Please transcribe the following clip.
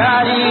daddy.